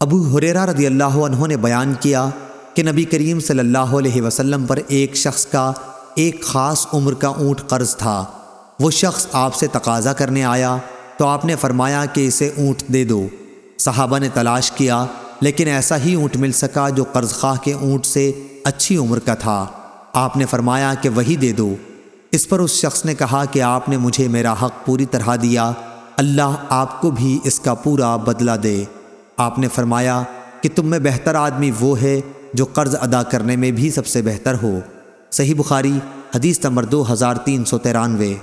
ابو حریرہ رضی اللہ عنہ نے بیان کیا کہ نبی کریم صلی اللہ علیہ وسلم پر ایک شخص کا ایک خاص عمر کا اونٹ قرض تھا۔ وہ شخص آپ سے تقاضا کرنے آیا تو آپ نے فرمایا کہ اسے اونٹ دے دو۔ صحابہ نے تلاش کیا، لیکن ایسا ہی اونٹ مل سکا جو قرض خواہ کے اونٹ سے اچھی عمر کا تھا۔ آپ نے فرمایا کہ وہی دے دو۔ اس پر اس شخص نے کہا کہ آپ نے مجھے میرا حق پوری طرح دیا۔ اللہ آپ کو بھی اس کا پورا بدلہ دے۔ آپ نے فرمایا کہ تم میں بہتر آدمی وہ ہے جو قرض ادا کرنے میں بھی سب سے بہتر ہو۔ صحیح بخاری، حدیث نمبر دو ہزار تین سو ترانوے۔